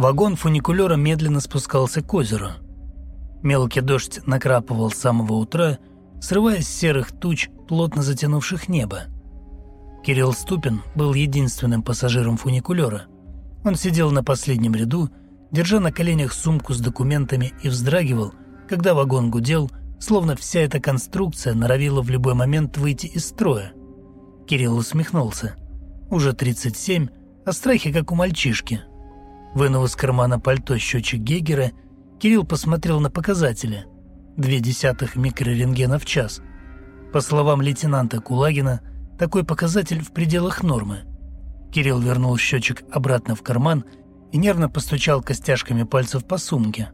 Вагон фуникулера медленно спускался к озеру. Мелкий дождь накрапывал с самого утра, срывая с серых туч, плотно затянувших небо. Кирилл Ступин был единственным пассажиром фуникулера. Он сидел на последнем ряду, держа на коленях сумку с документами и вздрагивал, когда вагон гудел, словно вся эта конструкция норовила в любой момент выйти из строя. Кирилл усмехнулся. Уже 37, а страхи как у мальчишки. Вынув из кармана пальто счетчик Гегера, Кирилл посмотрел на показатели. Две десятых микрорентгена в час. По словам лейтенанта Кулагина, такой показатель в пределах нормы. Кирилл вернул счетчик обратно в карман и нервно постучал костяшками пальцев по сумке.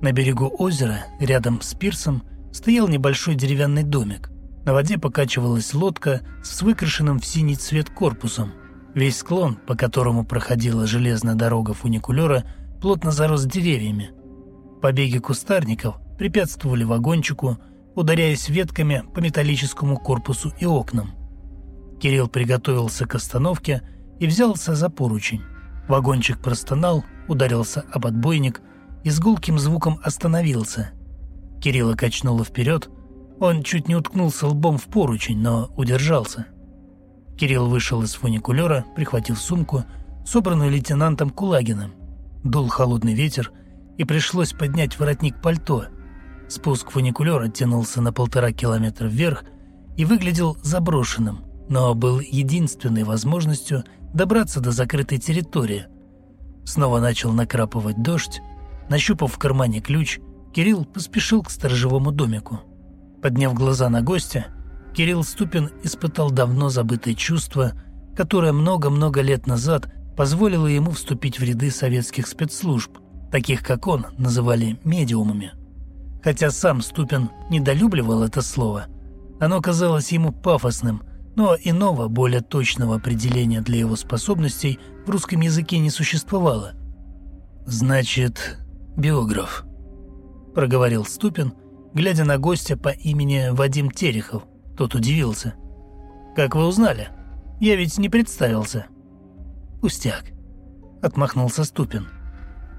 На берегу озера, рядом с пирсом, стоял небольшой деревянный домик. На воде покачивалась лодка с выкрашенным в синий цвет корпусом. Весь склон, по которому проходила железная дорога фуникулера, плотно зарос деревьями. Побеги кустарников препятствовали вагончику, ударяясь ветками по металлическому корпусу и окнам. Кирилл приготовился к остановке и взялся за поручень. Вагончик простонал, ударился об отбойник и с гулким звуком остановился. Кирилла качнуло вперед, он чуть не уткнулся лбом в поручень, но удержался. Кирилл вышел из фуникулера, прихватив сумку, собранную лейтенантом Кулагиным. Дул холодный ветер, и пришлось поднять воротник пальто. Спуск фуникулера тянулся на полтора километра вверх и выглядел заброшенным – но был единственной возможностью добраться до закрытой территории. Снова начал накрапывать дождь. Нащупав в кармане ключ, Кирилл поспешил к сторожевому домику. Подняв глаза на гостя, Кирилл Ступин испытал давно забытое чувство, которое много-много лет назад позволило ему вступить в ряды советских спецслужб, таких как он называли медиумами. Хотя сам Ступин недолюбливал это слово, оно казалось ему пафосным – но иного, более точного определения для его способностей в русском языке не существовало. «Значит, биограф», – проговорил Ступин, глядя на гостя по имени Вадим Терехов. Тот удивился. «Как вы узнали? Я ведь не представился». «Пустяк», – отмахнулся Ступин.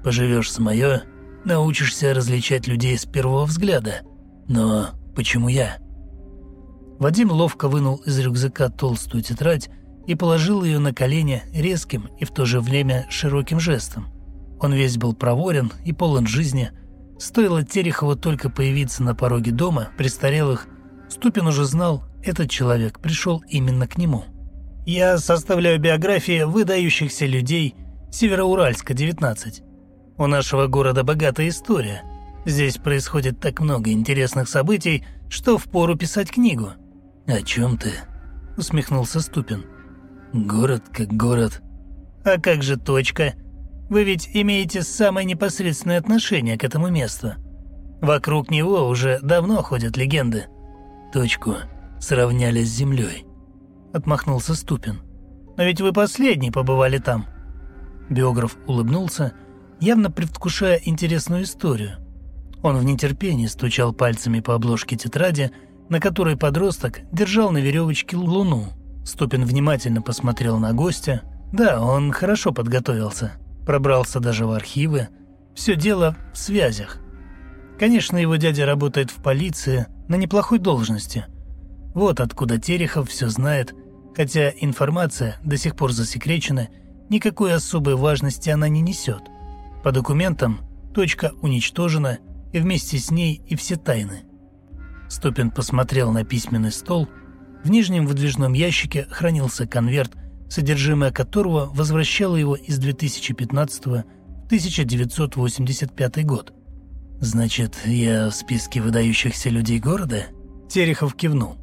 «Поживешь с мое, научишься различать людей с первого взгляда. Но почему я?» Вадим ловко вынул из рюкзака толстую тетрадь и положил ее на колени резким и в то же время широким жестом. Он весь был проворен и полон жизни. Стоило Терехову только появиться на пороге дома престарелых, Ступин уже знал, этот человек пришел именно к нему. «Я составляю биографии выдающихся людей Североуральска, 19. У нашего города богатая история. Здесь происходит так много интересных событий, что впору писать книгу». «О чем ты?» – усмехнулся Ступин. «Город как город». «А как же точка? Вы ведь имеете самое непосредственное отношение к этому месту. Вокруг него уже давно ходят легенды». «Точку сравняли с землей», – отмахнулся Ступин. «Но ведь вы последний побывали там». Биограф улыбнулся, явно предвкушая интересную историю. Он в нетерпении стучал пальцами по обложке тетради – на которой подросток держал на веревочке луну. Ступин внимательно посмотрел на гостя. Да, он хорошо подготовился. Пробрался даже в архивы. Все дело в связях. Конечно, его дядя работает в полиции на неплохой должности. Вот откуда Терехов все знает, хотя информация до сих пор засекречена, никакой особой важности она не несет. По документам точка уничтожена, и вместе с ней и все тайны. Ступин посмотрел на письменный стол. В нижнем выдвижном ящике хранился конверт, содержимое которого возвращало его из 2015 в 1985 год. «Значит, я в списке выдающихся людей города?» Терехов кивнул.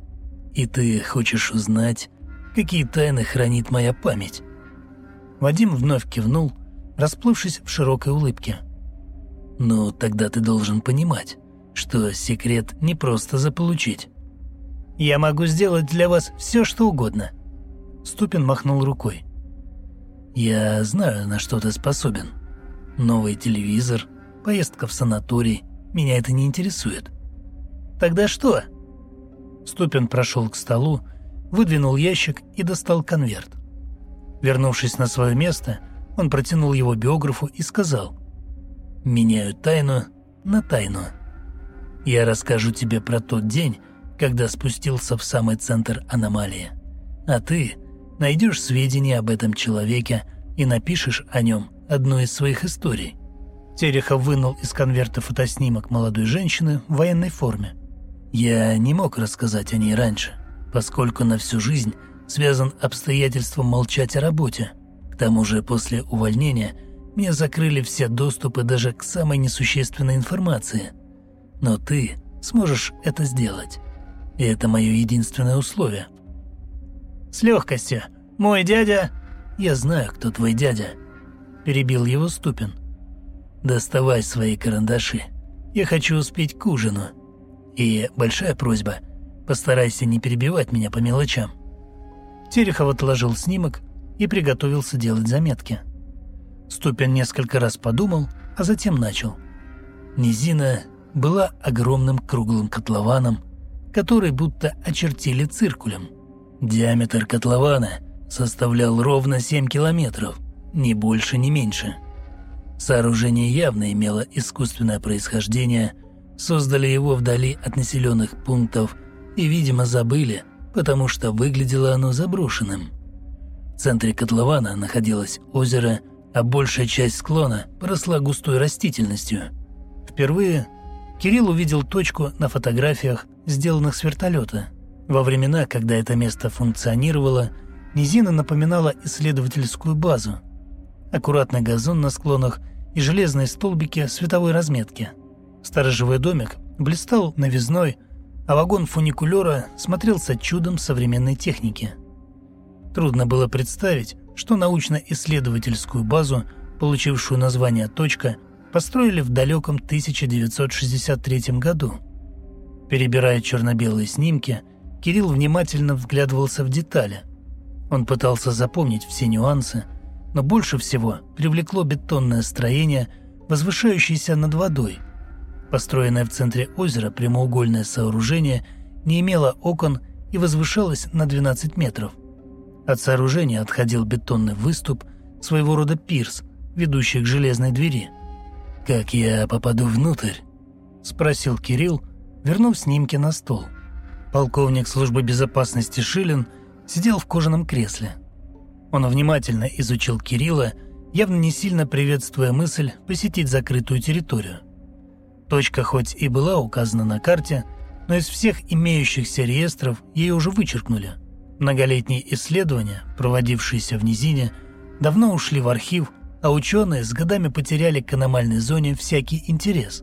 «И ты хочешь узнать, какие тайны хранит моя память?» Вадим вновь кивнул, расплывшись в широкой улыбке. «Ну, тогда ты должен понимать что секрет не просто заполучить. «Я могу сделать для вас все, что угодно». Ступин махнул рукой. «Я знаю, на что ты способен. Новый телевизор, поездка в санаторий. Меня это не интересует». «Тогда что?» Ступин прошел к столу, выдвинул ящик и достал конверт. Вернувшись на свое место, Он протянул его биографу и сказал «Меняю тайну на тайну. Я расскажу тебе про тот день, когда спустился в самый центр аномалии. А ты найдешь сведения об этом человеке и напишешь о нем одну из своих историй». Терехов вынул из конверта фотоснимок молодой женщины в военной форме. Я не мог рассказать о ней раньше, поскольку на всю жизнь связан обстоятельством молчать о работе. К тому же после увольнения мне закрыли все доступы даже к самой несущественной информации. Но ты сможешь это сделать. И это мое единственное условие. С легкостью. Мой дядя... Я знаю, кто твой дядя. Перебил его Ступин. Доставай свои карандаши. Я хочу успеть к ужину. И большая просьба, постарайся не перебивать меня по мелочам. Терехов отложил снимок и приготовился делать заметки. Ступин несколько раз подумал, а затем начал. Низина была огромным круглым котлованом, который будто очертили циркулем. Диаметр котлована составлял ровно 7 километров, ни больше, ни меньше – Сооружение явно имело искусственное происхождение, создали его вдали от населенных пунктов и, видимо, забыли, потому что выглядело оно заброшенным. В центре котлована находилось озеро, а большая часть склона поросла густой растительностью. Впервые Кирилл увидел точку на фотографиях, сделанных с вертолета. Во времена, когда это место функционировало, низина напоминала исследовательскую базу. Аккуратный газон на склонах – и железные столбики световой разметки. Сторожевой домик блистал новизной, а вагон фуникулера смотрелся чудом современной техники. Трудно было представить, что научно-исследовательскую базу, получившую название «Точка», построили в далеком 1963 году. Перебирая черно-белые снимки, Кирилл внимательно вглядывался в детали. Он пытался запомнить все нюансы – но больше всего привлекло бетонное строение, возвышающееся над водой. Построенное в центре озера прямоугольное сооружение не имело окон и возвышалось на 12 метров. От сооружения отходил бетонный выступ, своего рода пирс, ведущий к железной двери. «Как я попаду внутрь?» – спросил Кирилл, вернув снимки на стол. Полковник службы безопасности Шилин сидел в кожаном кресле – он внимательно изучил Кирилла, явно не сильно приветствуя мысль посетить закрытую территорию. Точка хоть и была указана на карте, но из всех имеющихся реестров ее уже вычеркнули. Многолетние исследования, проводившиеся в низине, давно ушли в архив, а ученые с годами потеряли к аномальной зоне всякий интерес.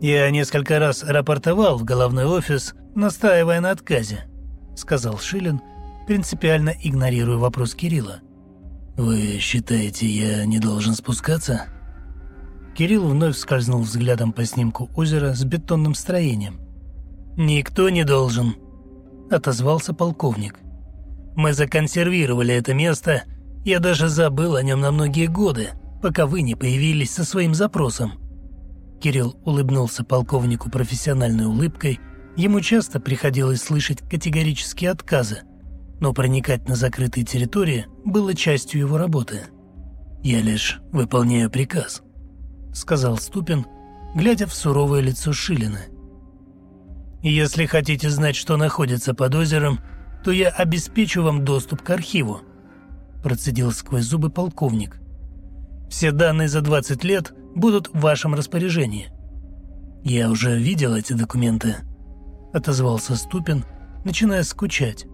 «Я несколько раз рапортовал в головной офис, настаивая на отказе», — сказал Шилин, принципиально игнорируя вопрос Кирилла. «Вы считаете, я не должен спускаться?» Кирилл вновь скользнул взглядом по снимку озера с бетонным строением. «Никто не должен», — отозвался полковник. «Мы законсервировали это место, я даже забыл о нем на многие годы, пока вы не появились со своим запросом». Кирилл улыбнулся полковнику профессиональной улыбкой, ему часто приходилось слышать категорические отказы — но проникать на закрытые территории было частью его работы. «Я лишь выполняю приказ», — сказал Ступин, глядя в суровое лицо Шилина. «Если хотите знать, что находится под озером, то я обеспечу вам доступ к архиву», — процедил сквозь зубы полковник. «Все данные за 20 лет будут в вашем распоряжении». «Я уже видел эти документы», — отозвался Ступин, начиная скучать.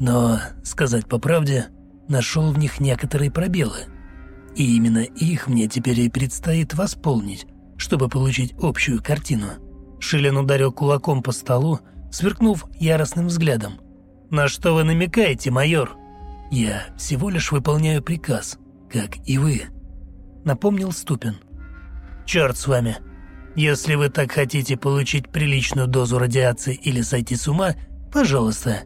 Но, сказать по правде, нашел в них некоторые пробелы. И именно их мне теперь и предстоит восполнить, чтобы получить общую картину. Шилин ударил кулаком по столу, сверкнув яростным взглядом. «На что вы намекаете, майор?» «Я всего лишь выполняю приказ, как и вы», — напомнил Ступин. «Черт с вами. Если вы так хотите получить приличную дозу радиации или сойти с ума, пожалуйста,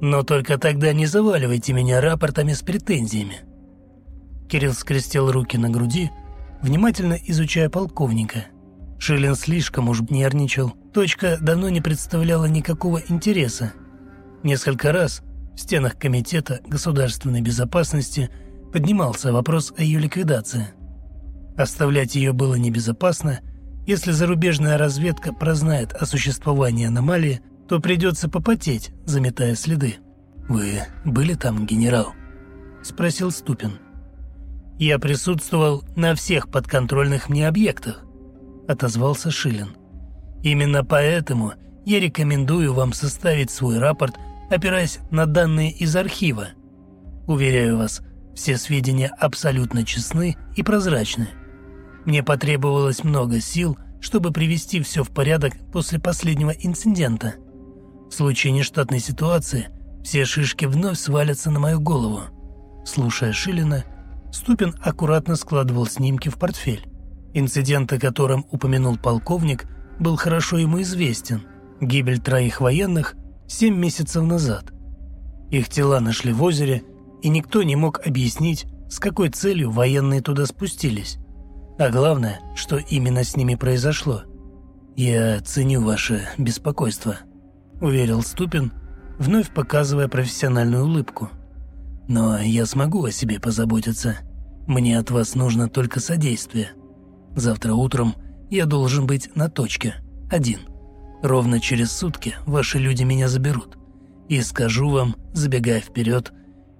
но только тогда не заваливайте меня рапортами с претензиями». Кирилл скрестил руки на груди, внимательно изучая полковника. Шилин слишком уж нервничал. Точка давно не представляла никакого интереса. Несколько раз в стенах Комитета государственной безопасности поднимался вопрос о ее ликвидации. Оставлять ее было небезопасно. Если зарубежная разведка прознает о существовании аномалии, то придется попотеть, заметая следы. «Вы были там, генерал?» – спросил Ступин. «Я присутствовал на всех подконтрольных мне объектах», – отозвался Шилин. «Именно поэтому я рекомендую вам составить свой рапорт, опираясь на данные из архива. Уверяю вас, все сведения абсолютно честны и прозрачны. Мне потребовалось много сил, чтобы привести все в порядок после последнего инцидента. В случае нештатной ситуации все шишки вновь свалятся на мою голову. Слушая Шилина, Ступин аккуратно складывал снимки в портфель. Инцидент, о котором упомянул полковник, был хорошо ему известен. Гибель троих военных семь месяцев назад. Их тела нашли в озере, и никто не мог объяснить, с какой целью военные туда спустились. А главное, что именно с ними произошло. «Я ценю ваше беспокойство», – уверил Ступин, вновь показывая профессиональную улыбку. «Но я смогу о себе позаботиться. Мне от вас нужно только содействие. Завтра утром я должен быть на точке, один. Ровно через сутки ваши люди меня заберут. И скажу вам, забегая вперед,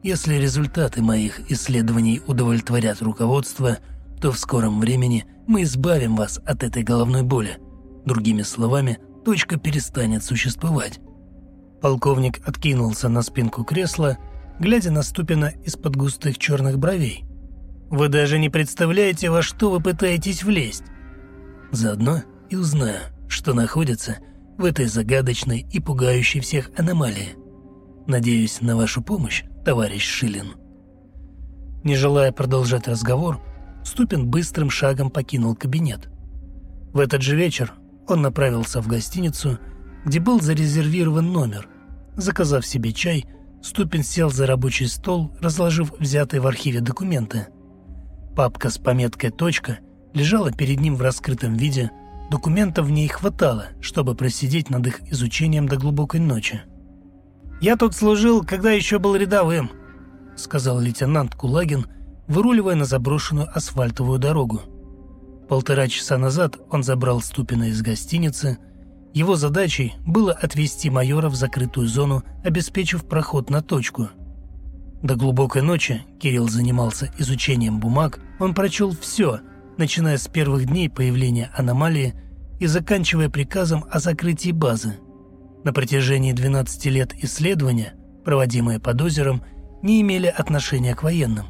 если результаты моих исследований удовлетворят руководство, то в скором времени мы избавим вас от этой головной боли. Другими словами, точка перестанет существовать. Полковник откинулся на спинку кресла, глядя на Ступина из-под густых черных бровей. «Вы даже не представляете, во что вы пытаетесь влезть!» «Заодно и узнаю, что находится в этой загадочной и пугающей всех аномалии. Надеюсь на вашу помощь, товарищ Шилин». Не желая продолжать разговор, Ступин быстрым шагом покинул кабинет. В этот же вечер он направился в гостиницу, где был зарезервирован номер. Заказав себе чай, Ступин сел за рабочий стол, разложив взятые в архиве документы. Папка с пометкой «Точка» лежала перед ним в раскрытом виде, документов в ней хватало, чтобы просидеть над их изучением до глубокой ночи. «Я тут служил, когда еще был рядовым», — сказал лейтенант Кулагин, выруливая на заброшенную асфальтовую дорогу. Полтора часа назад он забрал Ступина из гостиницы. Его задачей было отвезти майора в закрытую зону, обеспечив проход на точку. До глубокой ночи Кирилл занимался изучением бумаг, он прочел все, начиная с первых дней появления аномалии и заканчивая приказом о закрытии базы – на протяжении 12 лет исследования, проводимые под озером, не имели отношения к военным.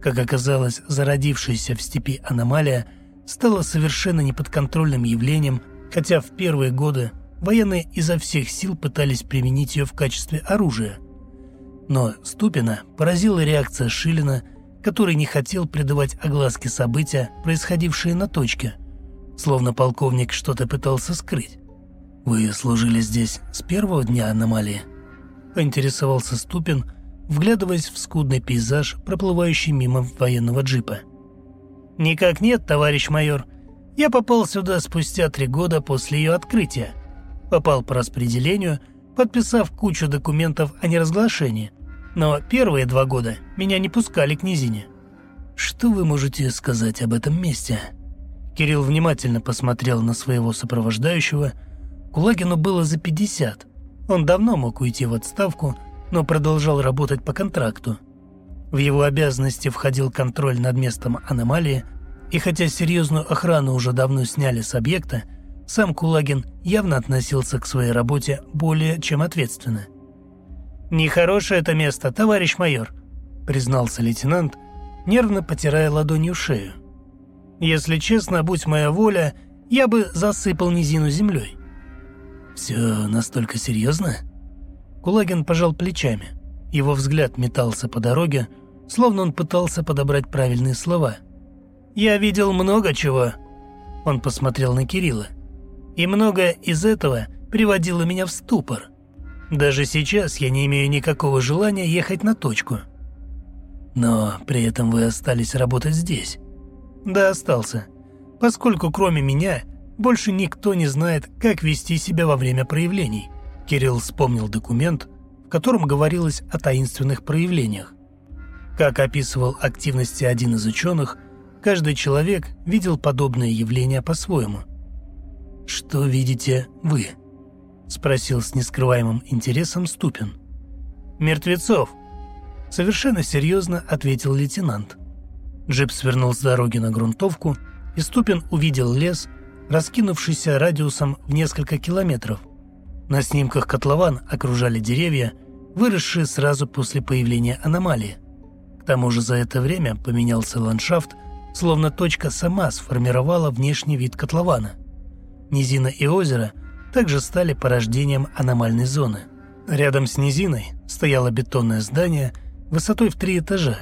Как оказалось, зародившаяся в степи аномалия стала совершенно неподконтрольным явлением, хотя в первые годы военные изо всех сил пытались применить ее в качестве оружия. Но Ступина поразила реакция Шилина, который не хотел придавать огласке события, происходившие на точке, словно полковник что-то пытался скрыть. «Вы служили здесь с первого дня аномалии?» – поинтересовался Ступин, вглядываясь в скудный пейзаж, проплывающий мимо военного джипа. «Никак нет, товарищ майор. Я попал сюда спустя три года после ее открытия. Попал по распределению, подписав кучу документов о неразглашении. Но первые два года меня не пускали к низине». «Что вы можете сказать об этом месте?» Кирилл внимательно посмотрел на своего сопровождающего – Кулагину было за 50. Он давно мог уйти в отставку, но продолжал работать по контракту. В его обязанности входил контроль над местом аномалии, и хотя серьезную охрану уже давно сняли с объекта, сам Кулагин явно относился к своей работе более чем ответственно. «Нехорошее это место, товарищ майор», — признался лейтенант, нервно потирая ладонью шею. «Если честно, будь моя воля, я бы засыпал низину землей. «Все настолько серьезно?» Кулагин пожал плечами. Его взгляд метался по дороге, словно он пытался подобрать правильные слова. «Я видел много чего», — он посмотрел на Кирилла. «И многое из этого приводило меня в ступор. Даже сейчас я не имею никакого желания ехать на точку». «Но при этом вы остались работать здесь?» «Да, остался. Поскольку кроме меня больше никто не знает, как вести себя во время проявлений. Кирилл вспомнил документ, в котором говорилось о таинственных проявлениях. Как описывал активности один из ученых, каждый человек видел подобные явления по-своему. «Что видите вы?» – спросил с нескрываемым интересом Ступин. «Мертвецов», – совершенно серьезно ответил лейтенант. Джип свернул с дороги на грунтовку, и Ступин увидел лес, раскинувшийся радиусом в несколько километров. На снимках котлован окружали деревья, выросшие сразу после появления аномалии. К тому же за это время поменялся ландшафт, словно точка сама сформировала внешний вид котлована. Низина и озеро также стали порождением аномальной зоны. Рядом с низиной стояло бетонное здание высотой в три этажа.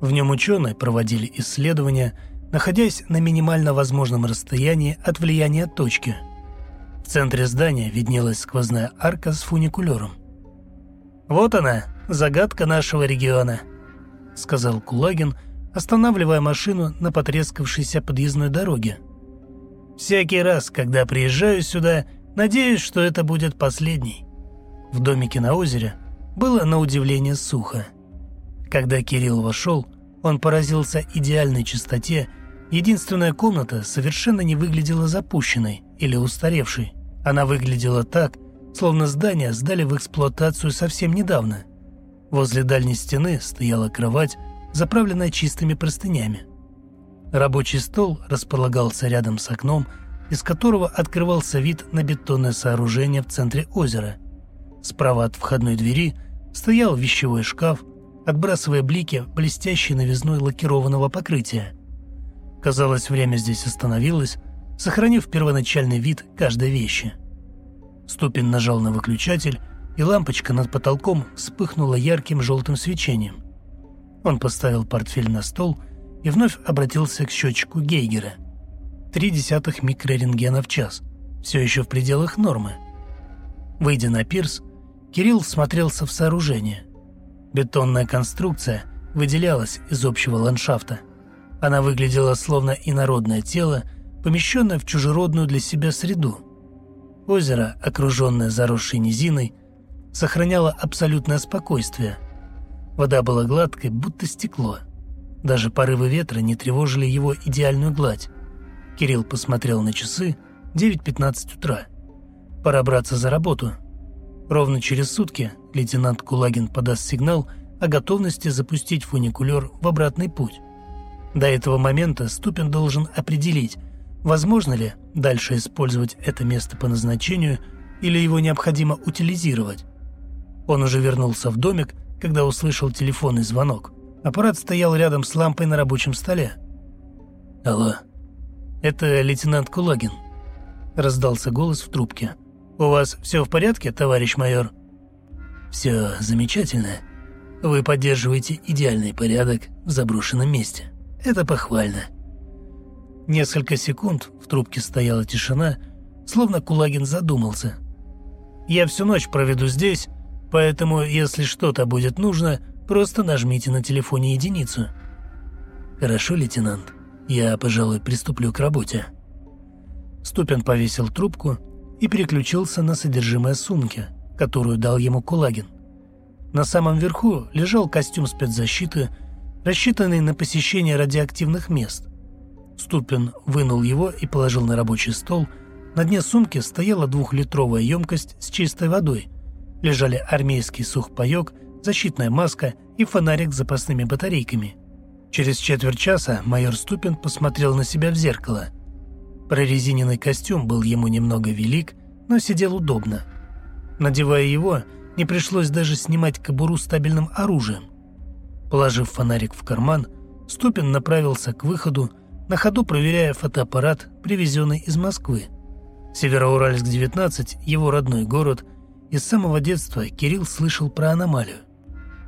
В нем ученые проводили исследования, находясь на минимально возможном расстоянии от влияния точки. В центре здания виднелась сквозная арка с фуникулером. «Вот она, загадка нашего региона», — сказал Кулагин, останавливая машину на потрескавшейся подъездной дороге. «Всякий раз, когда приезжаю сюда, надеюсь, что это будет последний». В домике на озере было на удивление сухо. Когда Кирилл вошел, он поразился идеальной чистоте, единственная комната совершенно не выглядела запущенной или устаревшей. Она выглядела так, словно здание сдали в эксплуатацию совсем недавно. Возле дальней стены стояла кровать, заправленная чистыми простынями. Рабочий стол располагался рядом с окном, из которого открывался вид на бетонное сооружение в центре озера. Справа от входной двери стоял вещевой шкаф, отбрасывая блики блестящей новизной лакированного покрытия. Казалось, время здесь остановилось, сохранив первоначальный вид каждой вещи. Ступин нажал на выключатель, и лампочка над потолком вспыхнула ярким желтым свечением. Он поставил портфель на стол и вновь обратился к счетчику Гейгера. Три десятых микрорентгена в час. Все еще в пределах нормы. Выйдя на пирс, Кирилл смотрелся в сооружение. Бетонная конструкция выделялась из общего ландшафта. Она выглядела словно инородное тело, помещенное в чужеродную для себя среду. Озеро, окруженное заросшей низиной, сохраняло абсолютное спокойствие. Вода была гладкой, будто стекло. Даже порывы ветра не тревожили его идеальную гладь. Кирилл посмотрел на часы 9.15 утра. Пора браться за работу. Ровно через сутки лейтенант Кулагин подаст сигнал о готовности запустить фуникулер в обратный путь. До этого момента Ступин должен определить, возможно ли дальше использовать это место по назначению или его необходимо утилизировать. Он уже вернулся в домик, когда услышал телефонный звонок. Аппарат стоял рядом с лампой на рабочем столе. «Алло, это лейтенант Кулагин», – раздался голос в трубке. «У вас все в порядке, товарищ майор?» «Все замечательно. Вы поддерживаете идеальный порядок в заброшенном месте. Это похвально». Несколько секунд в трубке стояла тишина, словно Кулагин задумался. «Я всю ночь проведу здесь, Поэтому, если что-то будет нужно, просто нажмите на телефоне единицу. Хорошо, лейтенант. Я, пожалуй, приступлю к работе. Ступин повесил трубку и переключился на содержимое сумки, которую дал ему Кулагин. На самом верху лежал костюм спецзащиты, рассчитанный на посещение радиоактивных мест. Ступин вынул его и положил на рабочий стол. На дне сумки стояла двухлитровая емкость с чистой водой – лежали армейский сухпайок, защитная маска и фонарик с запасными батарейками. Через четверть часа майор Ступин посмотрел на себя в зеркало. Прорезиненный костюм был ему немного велик, но сидел удобно. Надевая его, не пришлось даже снимать кобуру с табельным оружием. Положив фонарик в карман, Ступин направился к выходу, на ходу проверяя фотоаппарат, привезенный из Москвы. Североуральск-19, его родной город – и с самого детства Кирилл слышал про аномалию.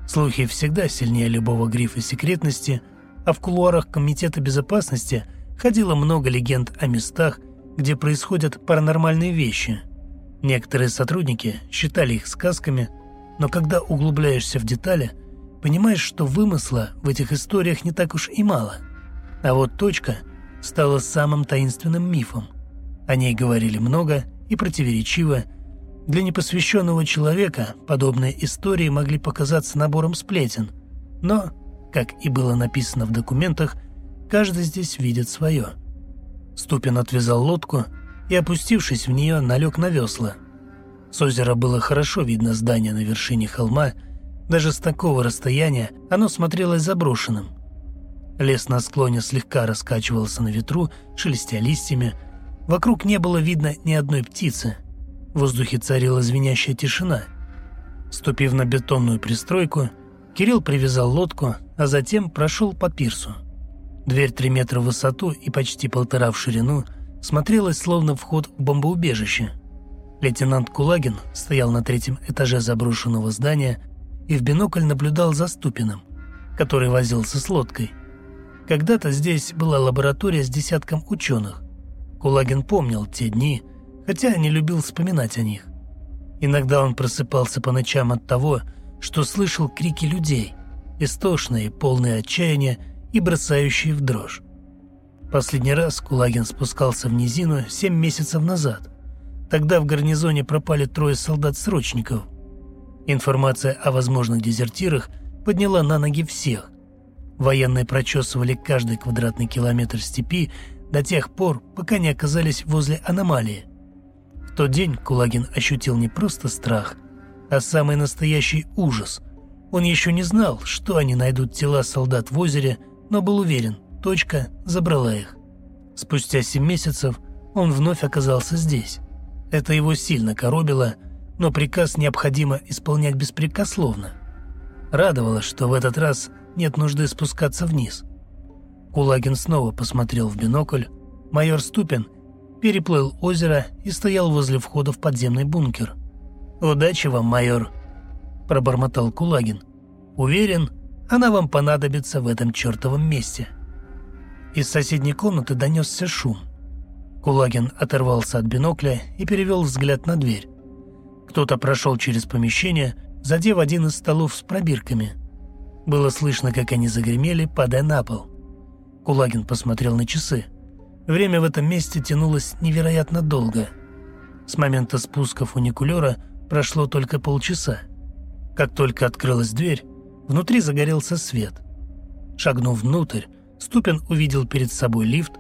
Слухи всегда сильнее любого грифа секретности, а в кулуарах Комитета безопасности ходило много легенд о местах, где происходят паранормальные вещи. Некоторые сотрудники считали их сказками, но когда углубляешься в детали, понимаешь, что вымысла в этих историях не так уж и мало. А вот точка стала самым таинственным мифом. О ней говорили много и противоречиво, для непосвященного человека подобные истории могли показаться набором сплетен, но как и было написано в документах, каждый здесь видит свое. Ступин отвязал лодку и, опустившись в нее, налег на весла. С озера было хорошо видно здание на вершине холма, даже с такого расстояния оно смотрелось заброшенным. Лес на склоне слегка раскачивался на ветру, шелестя листьями. Вокруг не было видно ни одной птицы. В воздухе царила звенящая тишина. Ступив на бетонную пристройку, Кирилл привязал лодку, а затем прошел по пирсу. Дверь три метра в высоту и почти полтора в ширину смотрелась словно вход в бомбоубежище. Лейтенант Кулагин стоял на третьем этаже заброшенного здания и в бинокль наблюдал за Ступиным, который возился с лодкой. Когда-то здесь была лаборатория с десятком ученых. Кулагин помнил те дни, хотя не любил вспоминать о них. Иногда он просыпался по ночам от того, что слышал крики людей, истошные, полные отчаяния и бросающие в дрожь. Последний раз Кулагин спускался в низину семь месяцев назад. Тогда в гарнизоне пропали трое солдат-срочников. Информация о возможных дезертирах подняла на ноги всех. Военные прочесывали каждый квадратный километр степи до тех пор, пока не оказались возле аномалии. В тот день Кулагин ощутил не просто страх, а самый настоящий ужас. Он еще не знал, что они найдут тела солдат в озере – но был уверен, точка забрала их. Спустя семь месяцев он вновь оказался здесь. Это его сильно коробило, но приказ необходимо исполнять беспрекословно. Радовало, что в этот раз нет нужды спускаться вниз. Кулагин снова посмотрел в бинокль. Майор Ступин переплыл озеро и стоял возле входа в подземный бункер. «Удачи вам, майор», – пробормотал Кулагин. «Уверен, она вам понадобится в этом чертовом месте». Из соседней комнаты донесся шум. Кулагин оторвался от бинокля и перевел взгляд на дверь. Кто-то прошел через помещение, задев один из столов с пробирками. Было слышно, как они загремели, падая на пол. Кулагин посмотрел на часы. Время в этом месте тянулось невероятно долго. С момента спуска фуникулера прошло только полчаса. Как только открылась дверь, Внутри загорелся свет. Шагнув внутрь, Ступин увидел перед собой лифт,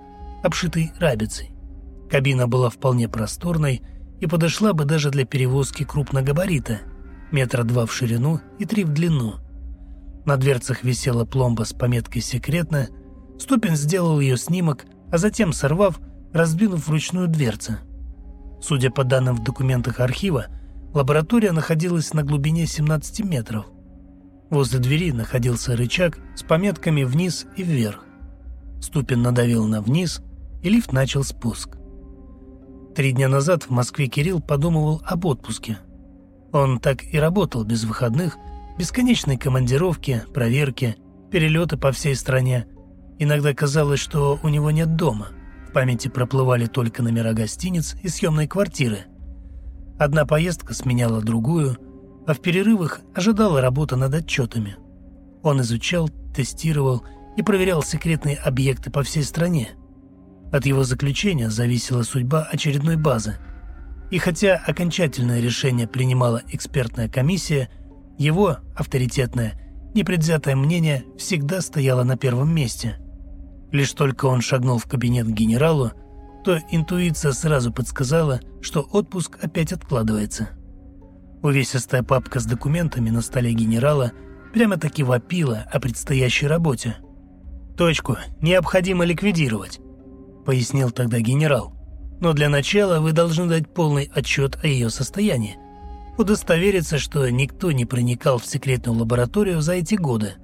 обшитый рабицей. Кабина была вполне просторной и подошла бы даже для перевозки крупногабарита, метра два в ширину и три в длину. На дверцах висела пломба с пометкой «Секретно». Ступин сделал ее снимок, а затем, сорвав, раздвинув вручную дверцы. Судя по данным в документах архива, лаборатория находилась на глубине 17 метров – Возле двери находился рычаг с пометками «вниз» и «вверх». Ступин надавил на «вниз», и лифт начал спуск. Три дня назад в Москве Кирилл подумывал об отпуске. Он так и работал без выходных, бесконечной командировки, проверки, перелеты по всей стране. Иногда казалось, что у него нет дома. В памяти проплывали только номера гостиниц и съемной квартиры. Одна поездка сменяла другую – а в перерывах ожидала работа над отчетами. Он изучал, тестировал и проверял секретные объекты по всей стране. От его заключения зависела судьба очередной базы. И хотя окончательное решение принимала экспертная комиссия, его авторитетное, непредвзятое мнение всегда стояло на первом месте. Лишь только он шагнул в кабинет к генералу, то интуиция сразу подсказала, что отпуск опять откладывается. Увесистая папка с документами на столе генерала прямо-таки вопила о предстоящей работе. «Точку необходимо ликвидировать», — пояснил тогда генерал. «Но для начала вы должны дать полный отчет о ее состоянии. Удостовериться, что никто не проникал в секретную лабораторию за эти годы.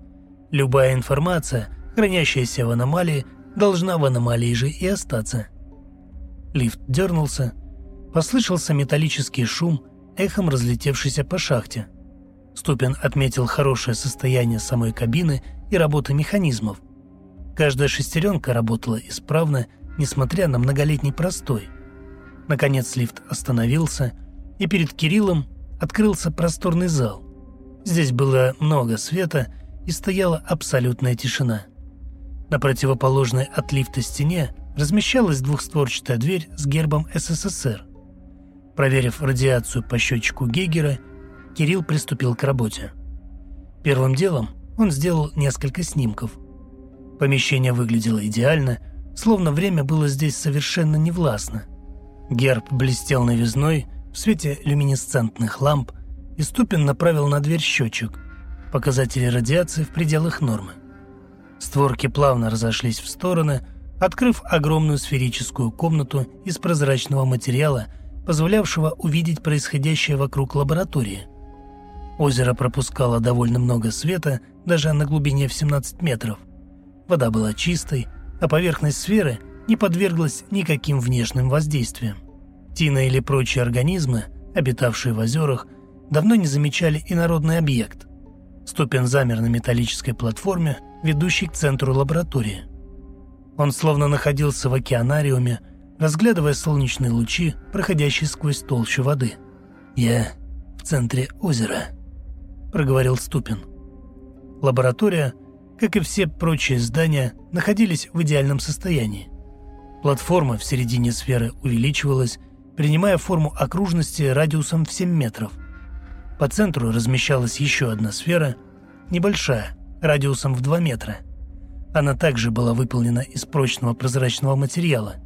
Любая информация, хранящаяся в аномалии, должна в аномалии же и остаться». Лифт дернулся, послышался металлический шум — эхом разлетевшийся по шахте. Ступин отметил хорошее состояние самой кабины и работы механизмов. Каждая шестеренка работала исправно, несмотря на многолетний простой. Наконец лифт остановился, и перед Кириллом открылся просторный зал. Здесь было много света и стояла абсолютная тишина. На противоположной от лифта стене размещалась двухстворчатая дверь с гербом СССР. Проверив радиацию по счетчику Гейгера, Кирилл приступил к работе. Первым делом он сделал несколько снимков. Помещение выглядело идеально, словно время было здесь совершенно невластно. Герб блестел новизной в свете люминесцентных ламп, и Ступин направил на дверь счетчик. Показатели радиации в пределах нормы. Створки плавно разошлись в стороны, открыв огромную сферическую комнату из прозрачного материала, позволявшего увидеть происходящее вокруг лаборатории. Озеро пропускало довольно много света, даже на глубине в 17 метров. Вода была чистой, а поверхность сферы не подверглась никаким внешним воздействиям. Тина или прочие организмы, обитавшие в озерах, давно не замечали инородный объект. Ступен замер на металлической платформе, ведущей к центру лаборатории. Он словно находился в океанариуме, разглядывая солнечные лучи, проходящие сквозь толщу воды. «Я в центре озера», — проговорил Ступин. Лаборатория, как и все прочие здания, находились в идеальном состоянии. Платформа в середине сферы увеличивалась, принимая форму окружности радиусом в 7 метров. По центру размещалась еще одна сфера, небольшая, радиусом в 2 метра. Она также была выполнена из прочного прозрачного материала.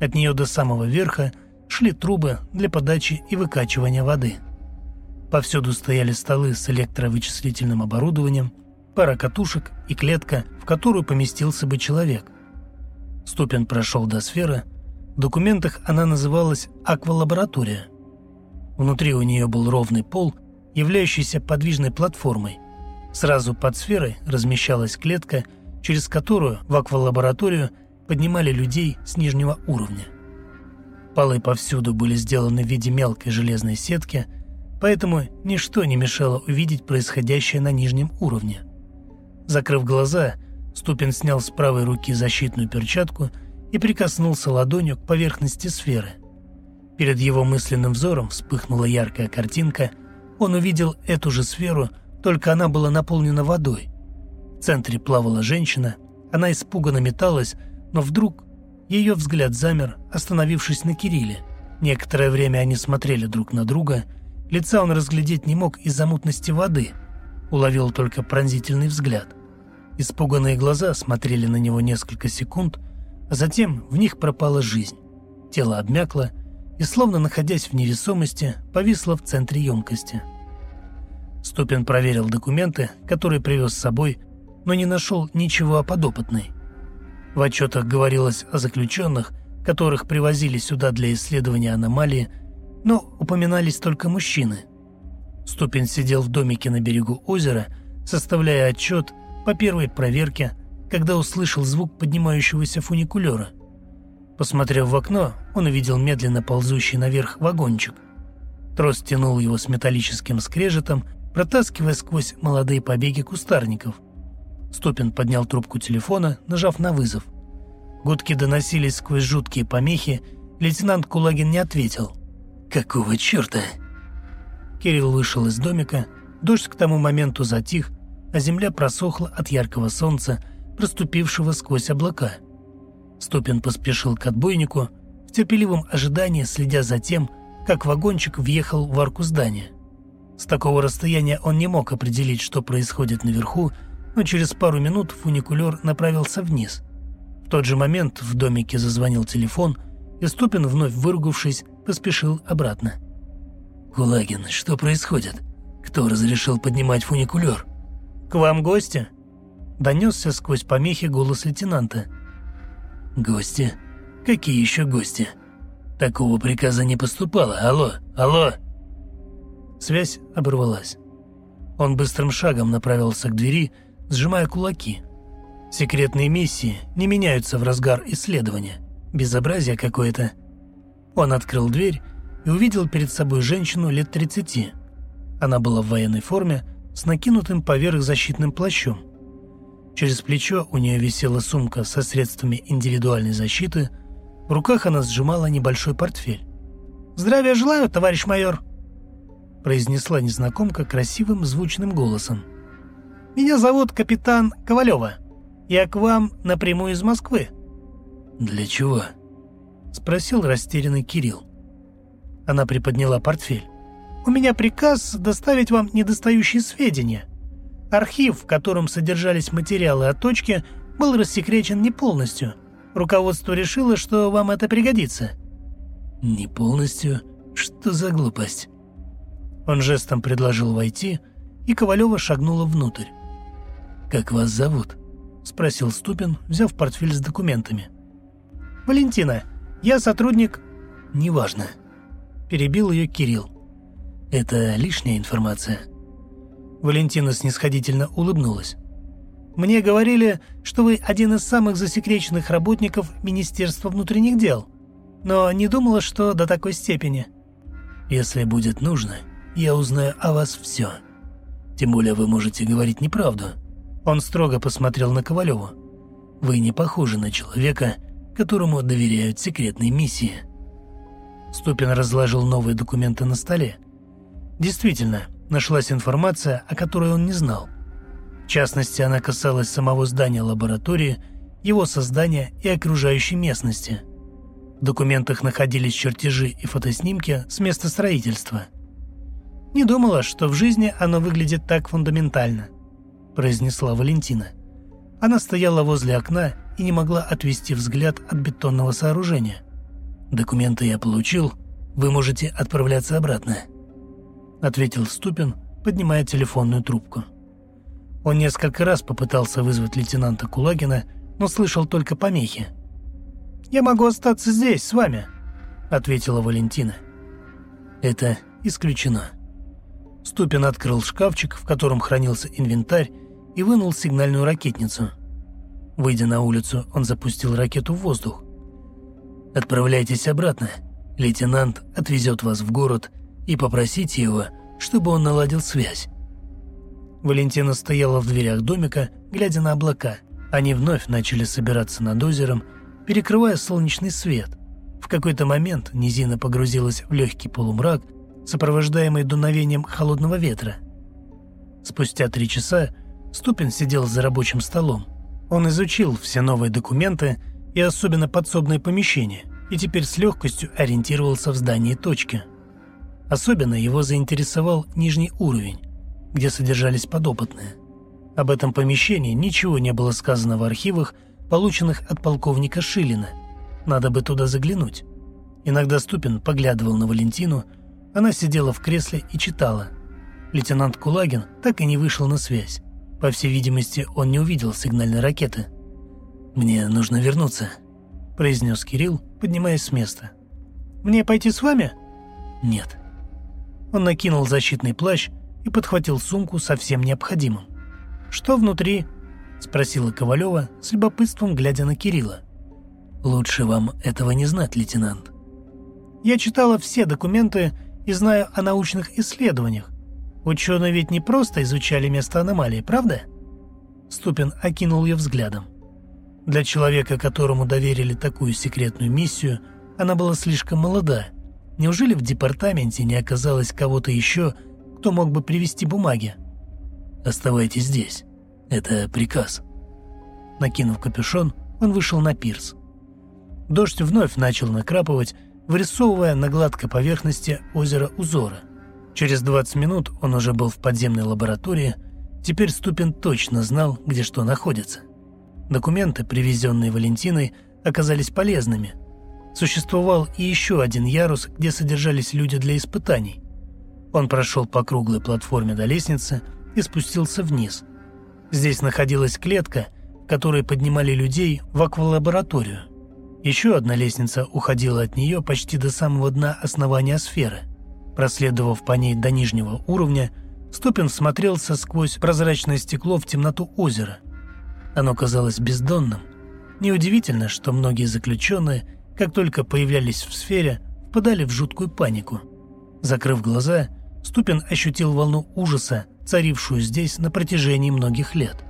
От нее до самого верха шли трубы для подачи и выкачивания воды. Повсюду стояли столы с электровычислительным оборудованием, пара катушек и клетка, в которую поместился бы человек. Ступен прошел до сферы. В документах она называлась «Аквалаборатория». Внутри у нее был ровный пол, являющийся подвижной платформой. Сразу под сферой размещалась клетка, через которую в аквалабораторию поднимали людей с нижнего уровня. Полы повсюду были сделаны в виде мелкой железной сетки, поэтому ничто не мешало увидеть происходящее на нижнем уровне. Закрыв глаза, Ступин снял с правой руки защитную перчатку и прикоснулся ладонью к поверхности сферы. Перед его мысленным взором вспыхнула яркая картинка. Он увидел эту же сферу, только она была наполнена водой. В центре плавала женщина, она испуганно металась, но вдруг ее взгляд замер, остановившись на Кирилле. Некоторое время они смотрели друг на друга. Лица он разглядеть не мог из-за мутности воды. Уловил только пронзительный взгляд – Испуганные глаза смотрели на него несколько секунд, а затем в них пропала жизнь. Тело обмякло и, словно находясь в невесомости, повисло в центре емкости. Ступин проверил документы, которые привез с собой, но не нашел ничего о подопытной. В отчетах говорилось о заключенных, которых привозили сюда для исследования аномалии, но упоминались только мужчины. Ступин сидел в домике на берегу озера, составляя отчет по первой проверке, когда услышал звук поднимающегося фуникулера. Посмотрев в окно, он увидел медленно ползущий наверх вагончик. Трос тянул его с металлическим скрежетом, протаскивая сквозь молодые побеги кустарников. Ступин поднял трубку телефона, нажав на вызов. Гудки доносились сквозь жуткие помехи, лейтенант Кулагин не ответил. «Какого черта?» Кирилл вышел из домика, дождь к тому моменту затих, а земля просохла от яркого солнца, проступившего сквозь облака. Ступин поспешил к отбойнику, в терпеливом ожидании следя за тем, как вагончик въехал в арку здания. С такого расстояния он не мог определить, что происходит наверху, но через пару минут фуникулер направился вниз. В тот же момент в домике зазвонил телефон, и Ступин, вновь выругавшись, поспешил обратно. «Кулагин, что происходит? Кто разрешил поднимать фуникулер?» «К вам гости?» – донесся сквозь помехи голос лейтенанта. «Гости? Какие еще гости? Такого приказа не поступало. Алло, алло!» Связь оборвалась. Он быстрым шагом направился к двери, сжимая кулаки. Секретные миссии не меняются в разгар исследования. Безобразие какое-то. Он открыл дверь и увидел перед собой женщину лет 30. Она была в военной форме, с накинутым поверх защитным плащом. Через плечо у нее висела сумка со средствами индивидуальной защиты, в руках она сжимала небольшой портфель. «Здравия желаю, товарищ майор!» произнесла незнакомка красивым звучным голосом. «Меня зовут капитан Ковалева. Я к вам напрямую из Москвы». «Для чего?» — спросил растерянный Кирилл. Она приподняла портфель. У меня приказ доставить вам недостающие сведения. Архив, в котором содержались материалы о точке, был рассекречен не полностью. Руководство решило, что вам это пригодится». «Не полностью? Что за глупость?» Он жестом предложил войти, и Ковалева шагнула внутрь. «Как вас зовут?» — спросил Ступин, взяв портфель с документами. «Валентина, я сотрудник...» «Неважно», — перебил ее Кирилл. «Это лишняя информация». Валентина снисходительно улыбнулась. «Мне говорили, что вы один из самых засекреченных работников Министерства внутренних дел, но не думала, что до такой степени». «Если будет нужно, я узнаю о вас все. Тем более вы можете говорить неправду». Он строго посмотрел на Ковалеву. «Вы не похожи на человека, которому доверяют секретные миссии». Ступин разложил новые документы на столе. Действительно, нашлась информация, о которой он не знал. В частности, она касалась самого здания лаборатории, его создания и окружающей местности. В документах находились чертежи и фотоснимки с места строительства. «Не думала, что в жизни оно выглядит так фундаментально», – произнесла Валентина. Она стояла возле окна и не могла отвести взгляд от бетонного сооружения. «Документы я получил, вы можете отправляться обратно», ответил Ступин, поднимая телефонную трубку. Он несколько раз попытался вызвать лейтенанта Кулагина, но слышал только помехи. «Я могу остаться здесь, с вами», — ответила Валентина. «Это исключено». Ступин открыл шкафчик, в котором хранился инвентарь, и вынул сигнальную ракетницу. Выйдя на улицу, он запустил ракету в воздух. «Отправляйтесь обратно. Лейтенант отвезет вас в город и попросите его, чтобы он наладил связь. Валентина стояла в дверях домика, глядя на облака. Они вновь начали собираться над озером, перекрывая солнечный свет. В какой-то момент низина погрузилась в легкий полумрак, сопровождаемый дуновением холодного ветра. Спустя три часа Ступин сидел за рабочим столом. Он изучил все новые документы и особенно подсобные помещения, и теперь с легкостью ориентировался в здании точки – Особенно его заинтересовал нижний уровень, где содержались подопытные. Об этом помещении ничего не было сказано в архивах, полученных от полковника Шилина. Надо бы туда заглянуть. Иногда Ступин поглядывал на Валентину, она сидела в кресле и читала. Лейтенант Кулагин так и не вышел на связь. По всей видимости, он не увидел сигнальной ракеты. «Мне нужно вернуться», – произнес Кирилл, поднимаясь с места. «Мне пойти с вами?» «Нет». Он накинул защитный плащ и подхватил сумку со всем необходимым. «Что внутри?» – спросила Ковалева с любопытством, глядя на Кирилла. «Лучше вам этого не знать, лейтенант». «Я читала все документы и знаю о научных исследованиях. Ученые ведь не просто изучали место аномалии, правда?» Ступин окинул ее взглядом. Для человека, которому доверили такую секретную миссию, она была слишком молода – Неужели в департаменте не оказалось кого-то еще, кто мог бы привести бумаги? «Оставайтесь здесь. Это приказ». Накинув капюшон, он вышел на пирс. Дождь вновь начал накрапывать, вырисовывая на гладкой поверхности озера узоры. Через 20 минут он уже был в подземной лаборатории, теперь Ступин точно знал, где что находится. Документы, привезенные Валентиной, оказались полезными – Существовал и еще один ярус, где содержались люди для испытаний. Он прошел по круглой платформе до лестницы и спустился вниз. Здесь находилась клетка, в которой поднимали людей в аквалабораторию. Еще одна лестница уходила от нее почти до самого дна основания сферы. Проследовав по ней до нижнего уровня, Ступин смотрелся сквозь прозрачное стекло в темноту озера. Оно казалось бездонным. Неудивительно, что многие заключенные – как только появлялись в сфере, впадали в жуткую панику. Закрыв глаза, Ступин ощутил волну ужаса, царившую здесь на протяжении многих лет.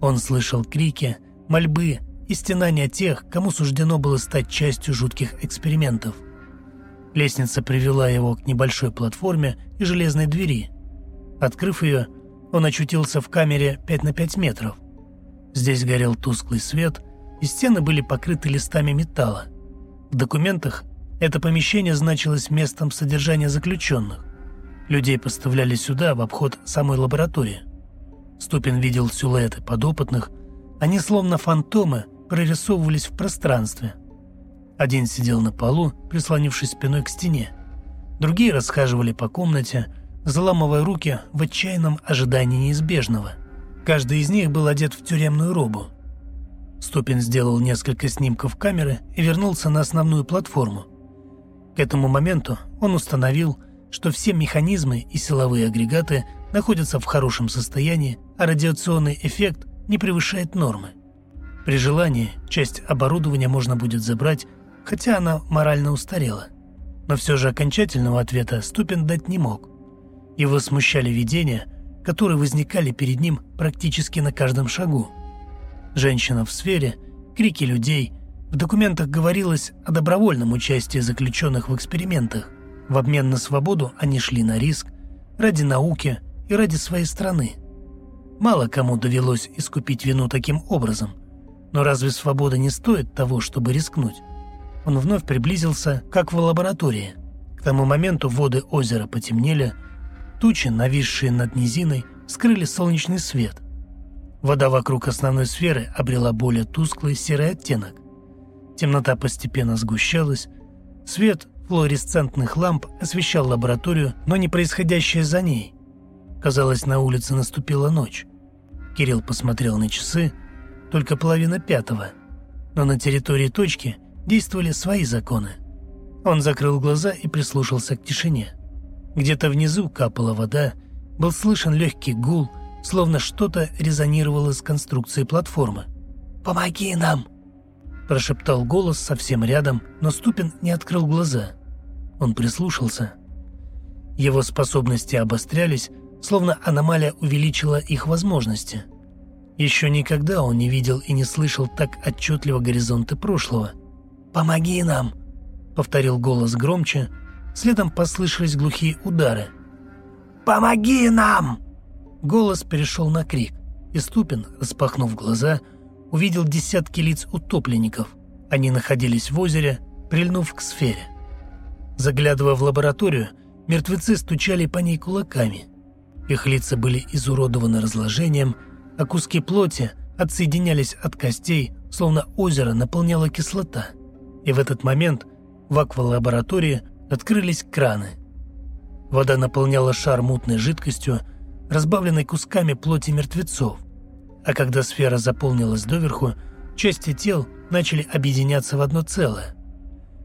Он слышал крики, мольбы и стенания тех, кому суждено было стать частью жутких экспериментов. Лестница привела его к небольшой платформе и железной двери. Открыв ее, он очутился в камере 5 на 5 метров. Здесь горел тусклый свет, и стены были покрыты листами металла. Документах это помещение значилось местом содержания заключенных. Людей поставляли сюда в обход самой лаборатории. Ступин видел силуэты подопытных, они словно фантомы прорисовывались в пространстве. Один сидел на полу, прислонившись спиной к стене. Другие расхаживали по комнате, заламывая руки в отчаянном ожидании неизбежного. Каждый из них был одет в тюремную робу. Ступин сделал несколько снимков камеры и вернулся на основную платформу. К этому моменту он установил, что все механизмы и силовые агрегаты находятся в хорошем состоянии, а радиационный эффект не превышает нормы. При желании часть оборудования можно будет забрать, хотя она морально устарела. Но все же окончательного ответа Ступин дать не мог. Его смущали видения, которые возникали перед ним практически на каждом шагу. Женщина в сфере, крики людей. В документах говорилось о добровольном участии заключенных в экспериментах. В обмен на свободу они шли на риск, ради науки и ради своей страны. Мало кому довелось искупить вину таким образом. Но разве свобода не стоит того, чтобы рискнуть? Он вновь приблизился, как в лаборатории. К тому моменту воды озера потемнели, тучи, нависшие над низиной, скрыли солнечный свет. Вода вокруг основной сферы обрела более тусклый серый оттенок. Темнота постепенно сгущалась, свет флуоресцентных ламп освещал лабораторию, но не происходящее за ней. Казалось, на улице наступила ночь. Кирилл посмотрел на часы, только половина пятого, но на территории точки действовали свои законы. Он закрыл глаза и прислушался к тишине. Где-то внизу капала вода, был слышен легкий гул – словно что-то резонировало с конструкцией платформы. «Помоги нам!» – прошептал голос совсем рядом, но Ступин не открыл глаза. Он прислушался. Его способности обострялись, словно аномалия увеличила их возможности. Еще никогда он не видел и не слышал так отчетливо горизонты прошлого. «Помоги нам!» – повторил голос громче, следом послышались глухие удары. «Помоги нам!» Голос перешел на крик, и Ступин, распахнув глаза, увидел десятки лиц утопленников. Они находились в озере, прильнув к сфере. Заглядывая в лабораторию, мертвецы стучали по ней кулаками. Их лица были изуродованы разложением, а куски плоти отсоединялись от костей, словно озеро наполняло кислота. И в этот момент в аквалаборатории открылись краны. Вода наполняла шар мутной жидкостью, разбавленной кусками плоти мертвецов. А когда сфера заполнилась доверху, части тел начали объединяться в одно целое.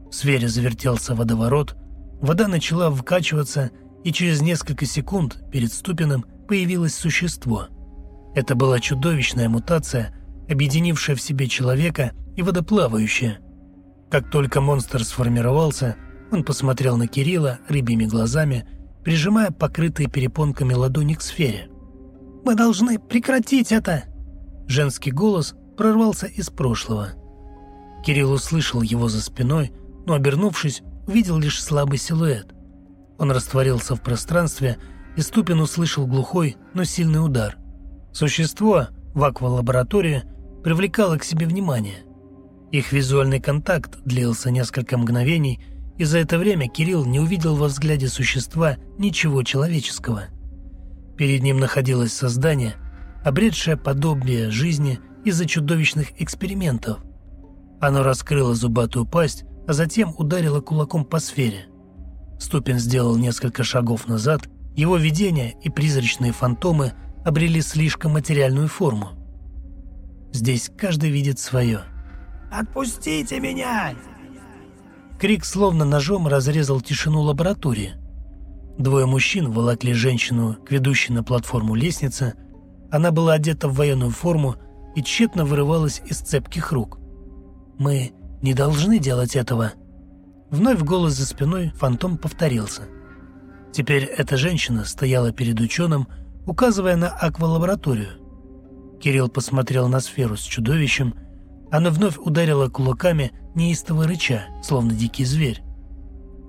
В сфере завертелся водоворот, вода начала вкачиваться, и через несколько секунд перед Ступиным появилось существо. Это была чудовищная мутация, объединившая в себе человека и водоплавающая. Как только монстр сформировался, он посмотрел на Кирилла рыбьими глазами – прижимая покрытые перепонками ладони к сфере. «Мы должны прекратить это!» Женский голос прорвался из прошлого. Кирилл услышал его за спиной, но, обернувшись, увидел лишь слабый силуэт. Он растворился в пространстве, и Ступин услышал глухой, но сильный удар. Существо в аквалаборатории привлекало к себе внимание. Их визуальный контакт длился несколько мгновений – и за это время Кирилл не увидел во взгляде существа ничего человеческого. Перед ним находилось создание, обретшее подобие жизни из-за чудовищных экспериментов. Оно раскрыло зубатую пасть, а затем ударило кулаком по сфере. Ступин сделал несколько шагов назад, его видения и призрачные фантомы обрели слишком материальную форму. Здесь каждый видит свое. «Отпустите меня! Крик словно ножом разрезал тишину лаборатории. Двое мужчин волокли женщину к ведущей на платформу лестнице. Она была одета в военную форму и тщетно вырывалась из цепких рук. «Мы не должны делать этого». Вновь голос за спиной фантом повторился. Теперь эта женщина стояла перед ученым, указывая на аквалабораторию. Кирилл посмотрел на сферу с чудовищем – она вновь ударила кулаками, неистово рыча, словно дикий зверь.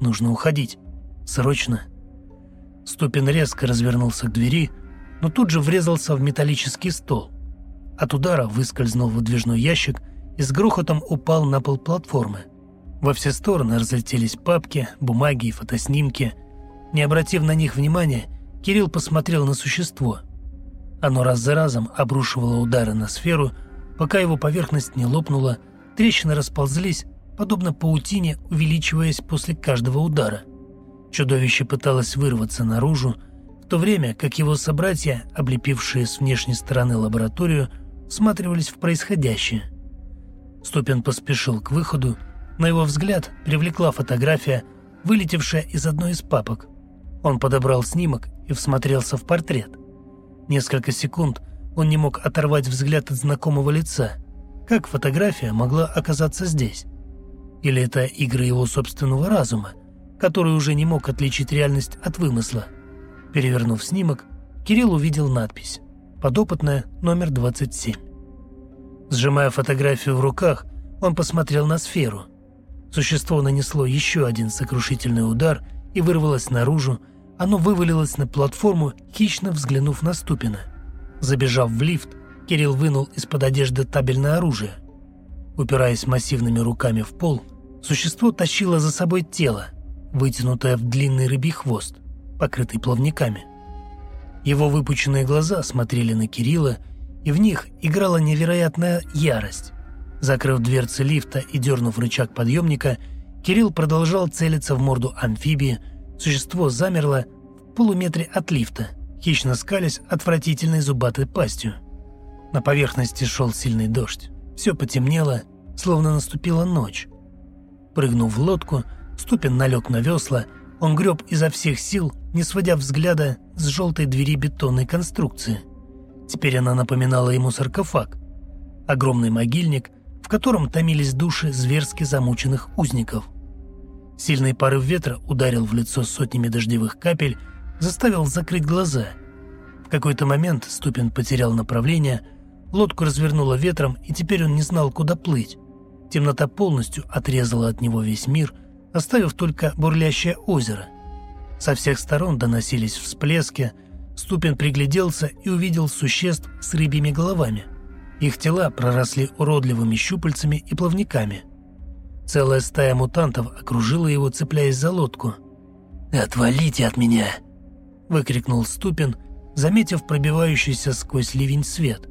«Нужно уходить. Срочно!» Ступин резко развернулся к двери, но тут же врезался в металлический стол. От удара выскользнул выдвижной ящик и с грохотом упал на пол платформы. Во все стороны разлетелись папки, бумаги и фотоснимки. Не обратив на них внимания, Кирилл посмотрел на существо. Оно раз за разом обрушивало удары на сферу, пока его поверхность не лопнула, трещины расползлись, подобно паутине, увеличиваясь после каждого удара. Чудовище пыталось вырваться наружу, в то время как его собратья, облепившие с внешней стороны лабораторию, всматривались в происходящее. Ступин поспешил к выходу, на его взгляд привлекла фотография, вылетевшая из одной из папок. Он подобрал снимок и всмотрелся в портрет. Несколько секунд он не мог оторвать взгляд от знакомого лица. Как фотография могла оказаться здесь? Или это игры его собственного разума, который уже не мог отличить реальность от вымысла? Перевернув снимок, Кирилл увидел надпись «Подопытная, номер 27». Сжимая фотографию в руках, он посмотрел на сферу. Существо нанесло еще один сокрушительный удар и вырвалось наружу, оно вывалилось на платформу, хищно взглянув на Ступина. Забежав в лифт, Кирилл вынул из-под одежды табельное оружие. Упираясь массивными руками в пол, существо тащило за собой тело, вытянутое в длинный рыбий хвост, покрытый плавниками. Его выпученные глаза смотрели на Кирилла, и в них играла невероятная ярость. Закрыв дверцы лифта и дернув рычаг подъемника, Кирилл продолжал целиться в морду амфибии, Существо замерло в полуметре от лифта, хищно скались отвратительной зубатой пастью. На поверхности шел сильный дождь. Все потемнело, словно наступила ночь. Прыгнув в лодку, Ступин налег на весла, он греб изо всех сил, не сводя взгляда с желтой двери бетонной конструкции. Теперь она напоминала ему саркофаг. Огромный могильник, в котором томились души зверски замученных узников – Сильный порыв ветра ударил в лицо сотнями дождевых капель, заставил закрыть глаза. В какой-то момент Ступин потерял направление, лодку развернуло ветром, и теперь он не знал, куда плыть. Темнота полностью отрезала от него весь мир, оставив только бурлящее озеро. Со всех сторон доносились всплески, Ступин пригляделся и увидел существ с рыбьими головами. Их тела проросли уродливыми щупальцами и плавниками. Целая стая мутантов окружила его, цепляясь за лодку. «Отвалите от меня!» – выкрикнул Ступин, заметив пробивающийся сквозь ливень свет.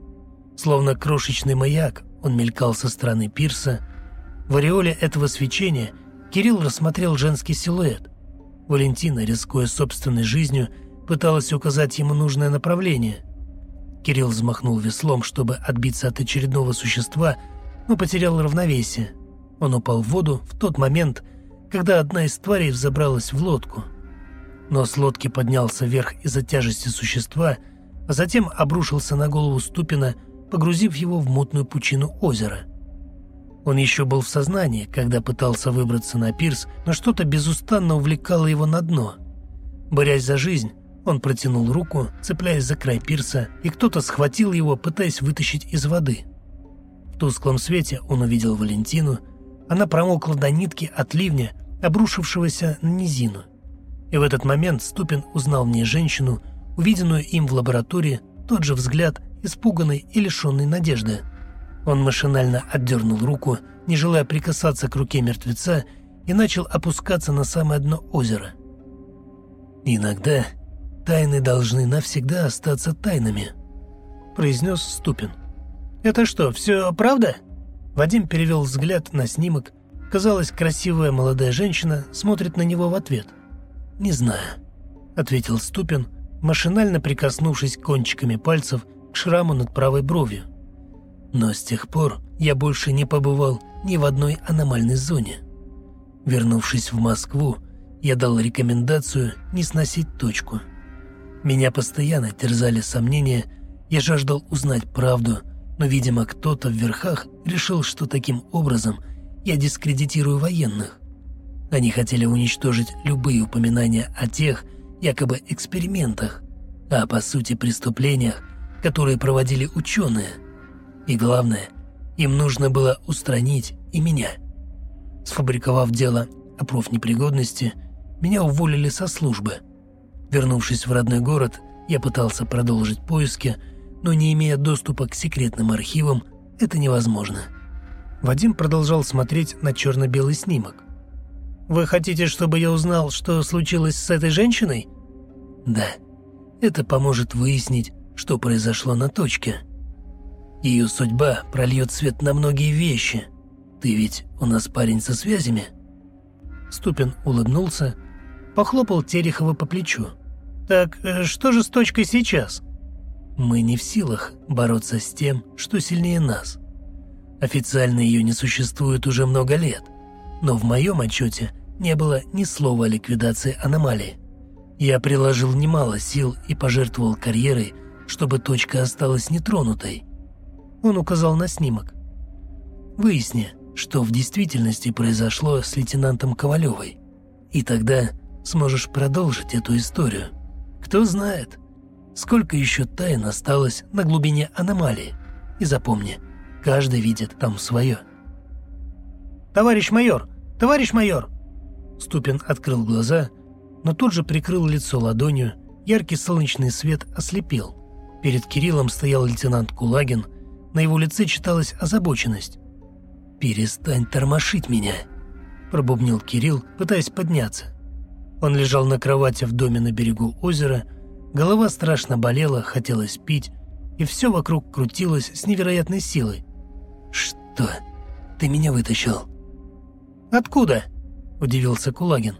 Словно крошечный маяк, он мелькал со стороны пирса. В ореоле этого свечения Кирилл рассмотрел женский силуэт. Валентина, рискуя собственной жизнью, пыталась указать ему нужное направление. Кирилл взмахнул веслом, чтобы отбиться от очередного существа, но потерял равновесие. Он упал в воду в тот момент, когда одна из тварей взобралась в лодку. Нос лодки поднялся вверх из-за тяжести существа, а затем обрушился на голову Ступина, погрузив его в мутную пучину озера. Он еще был в сознании, когда пытался выбраться на пирс, но что-то безустанно увлекало его на дно. Борясь за жизнь, он протянул руку, цепляясь за край пирса, и кто-то схватил его, пытаясь вытащить из воды. В тусклом свете он увидел Валентину, она промокла до нитки от ливня, обрушившегося на низину. И в этот момент Ступин узнал в ней женщину, увиденную им в лаборатории, тот же взгляд, испуганный и лишенный надежды. Он машинально отдернул руку, не желая прикасаться к руке мертвеца, и начал опускаться на самое дно озера. «Иногда тайны должны навсегда остаться тайнами», – произнес Ступин. «Это что, все правда?» Вадим перевел взгляд на снимок. Казалось, красивая молодая женщина смотрит на него в ответ. «Не знаю», — ответил Ступин, машинально прикоснувшись кончиками пальцев к шраму над правой бровью. «Но с тех пор я больше не побывал ни в одной аномальной зоне. Вернувшись в Москву, я дал рекомендацию не сносить точку. Меня постоянно терзали сомнения, я жаждал узнать правду — но, видимо, кто-то в верхах решил, что таким образом я дискредитирую военных. Они хотели уничтожить любые упоминания о тех якобы экспериментах, а по сути преступлениях, которые проводили ученые. И главное, им нужно было устранить и меня. Сфабриковав дело о профнепригодности, меня уволили со службы. Вернувшись в родной город, я пытался продолжить поиски, но не имея доступа к секретным архивам, это невозможно. Вадим продолжал смотреть на черно-белый снимок. «Вы хотите, чтобы я узнал, что случилось с этой женщиной?» «Да. Это поможет выяснить, что произошло на точке. Ее судьба прольет свет на многие вещи. Ты ведь у нас парень со связями?» Ступин улыбнулся, похлопал Терехова по плечу. «Так э, что же с точкой сейчас?» «Мы не в силах бороться с тем, что сильнее нас. Официально ее не существует уже много лет, но в моем отчете не было ни слова о ликвидации аномалии. Я приложил немало сил и пожертвовал карьерой, чтобы точка осталась нетронутой. Он указал на снимок. Выясни, что в действительности произошло с лейтенантом Ковалевой. И тогда сможешь продолжить эту историю. Кто знает, сколько еще тайн осталось на глубине аномалии. И запомни, каждый видит там свое. «Товарищ майор! Товарищ майор!» Ступин открыл глаза, но тут же прикрыл лицо ладонью, яркий солнечный свет ослепил. Перед Кириллом стоял лейтенант Кулагин, на его лице читалась озабоченность. «Перестань тормошить меня», – пробубнил Кирилл, пытаясь подняться. Он лежал на кровати в доме на берегу озера, голова страшно болела, хотелось пить, и все вокруг крутилось с невероятной силой. «Что? Ты меня вытащил?» «Откуда?» – удивился Кулагин.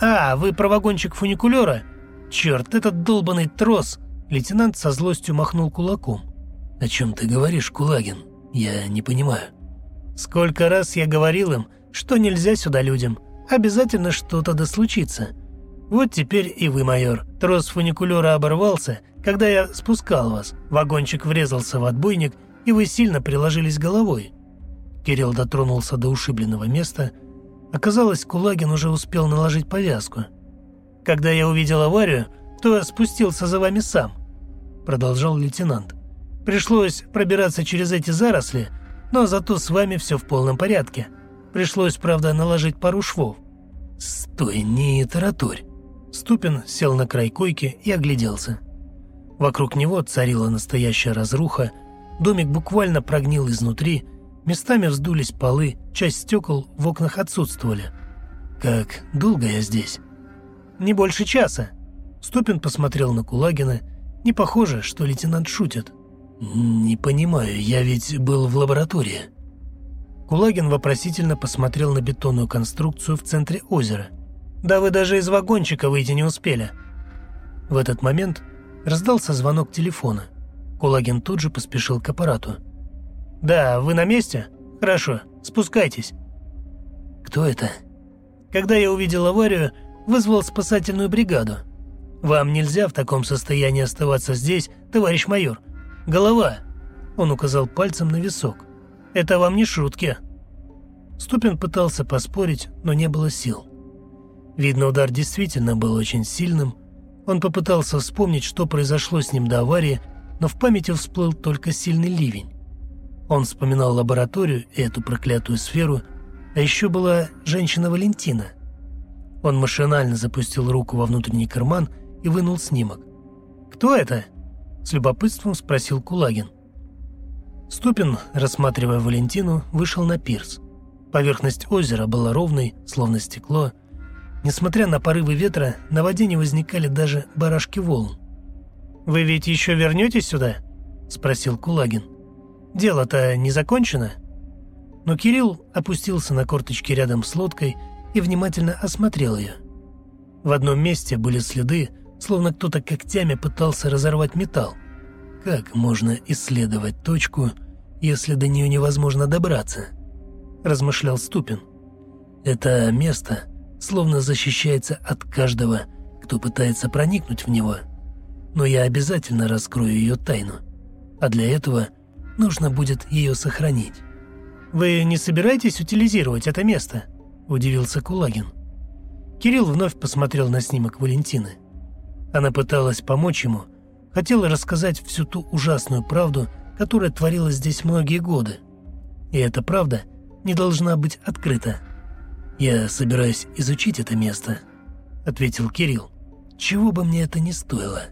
«А, вы про вагончик фуникулера? Черт, этот долбанный трос!» Лейтенант со злостью махнул кулаком. «О чем ты говоришь, Кулагин? Я не понимаю». «Сколько раз я говорил им, что нельзя сюда людям. Обязательно что-то да случится. Вот теперь и вы, майор. Трос фуникулера оборвался, когда я спускал вас. Вагончик врезался в отбойник, и вы сильно приложились головой». Кирилл дотронулся до ушибленного места, Оказалось, Кулагин уже успел наложить повязку. «Когда я увидел аварию, то спустился за вами сам», — продолжал лейтенант. «Пришлось пробираться через эти заросли, но зато с вами все в полном порядке. Пришлось, правда, наложить пару швов». «Стой, не таратурь». Ступин сел на край койки и огляделся. Вокруг него царила настоящая разруха, домик буквально прогнил изнутри, Местами вздулись полы, часть стекол в окнах отсутствовали. «Как долго я здесь?» «Не больше часа». Ступин посмотрел на Кулагина. Не похоже, что лейтенант шутит. «Не понимаю, я ведь был в лаборатории». Кулагин вопросительно посмотрел на бетонную конструкцию в центре озера. «Да вы даже из вагончика выйти не успели». В этот момент раздался звонок телефона. Кулагин тут же поспешил к аппарату. «Да, вы на месте? Хорошо, спускайтесь». «Кто это?» «Когда я увидел аварию, вызвал спасательную бригаду. Вам нельзя в таком состоянии оставаться здесь, товарищ майор. Голова!» Он указал пальцем на висок. «Это вам не шутки». Ступин пытался поспорить, но не было сил. Видно, удар действительно был очень сильным. Он попытался вспомнить, что произошло с ним до аварии, но в памяти всплыл только сильный ливень. Он вспоминал лабораторию и эту проклятую сферу, а еще была женщина Валентина. Он машинально запустил руку во внутренний карман и вынул снимок. «Кто это?» – с любопытством спросил Кулагин. Ступин, рассматривая Валентину, вышел на пирс. Поверхность озера была ровной, словно стекло. Несмотря на порывы ветра, на воде не возникали даже барашки волн. «Вы ведь еще вернетесь сюда?» – спросил Кулагин. Дело-то не закончено. Но Кирилл опустился на корточки рядом с лодкой и внимательно осмотрел ее. В одном месте были следы, словно кто-то когтями пытался разорвать металл. Как можно исследовать точку, если до нее невозможно добраться? Размышлял Ступин. Это место словно защищается от каждого, кто пытается проникнуть в него. Но я обязательно раскрою ее тайну. А для этого – Нужно будет ее сохранить. «Вы не собираетесь утилизировать это место?» – удивился Кулагин. Кирилл вновь посмотрел на снимок Валентины. Она пыталась помочь ему, хотела рассказать всю ту ужасную правду, которая творилась здесь многие годы. И эта правда не должна быть открыта. «Я собираюсь изучить это место», – ответил Кирилл. «Чего бы мне это ни стоило».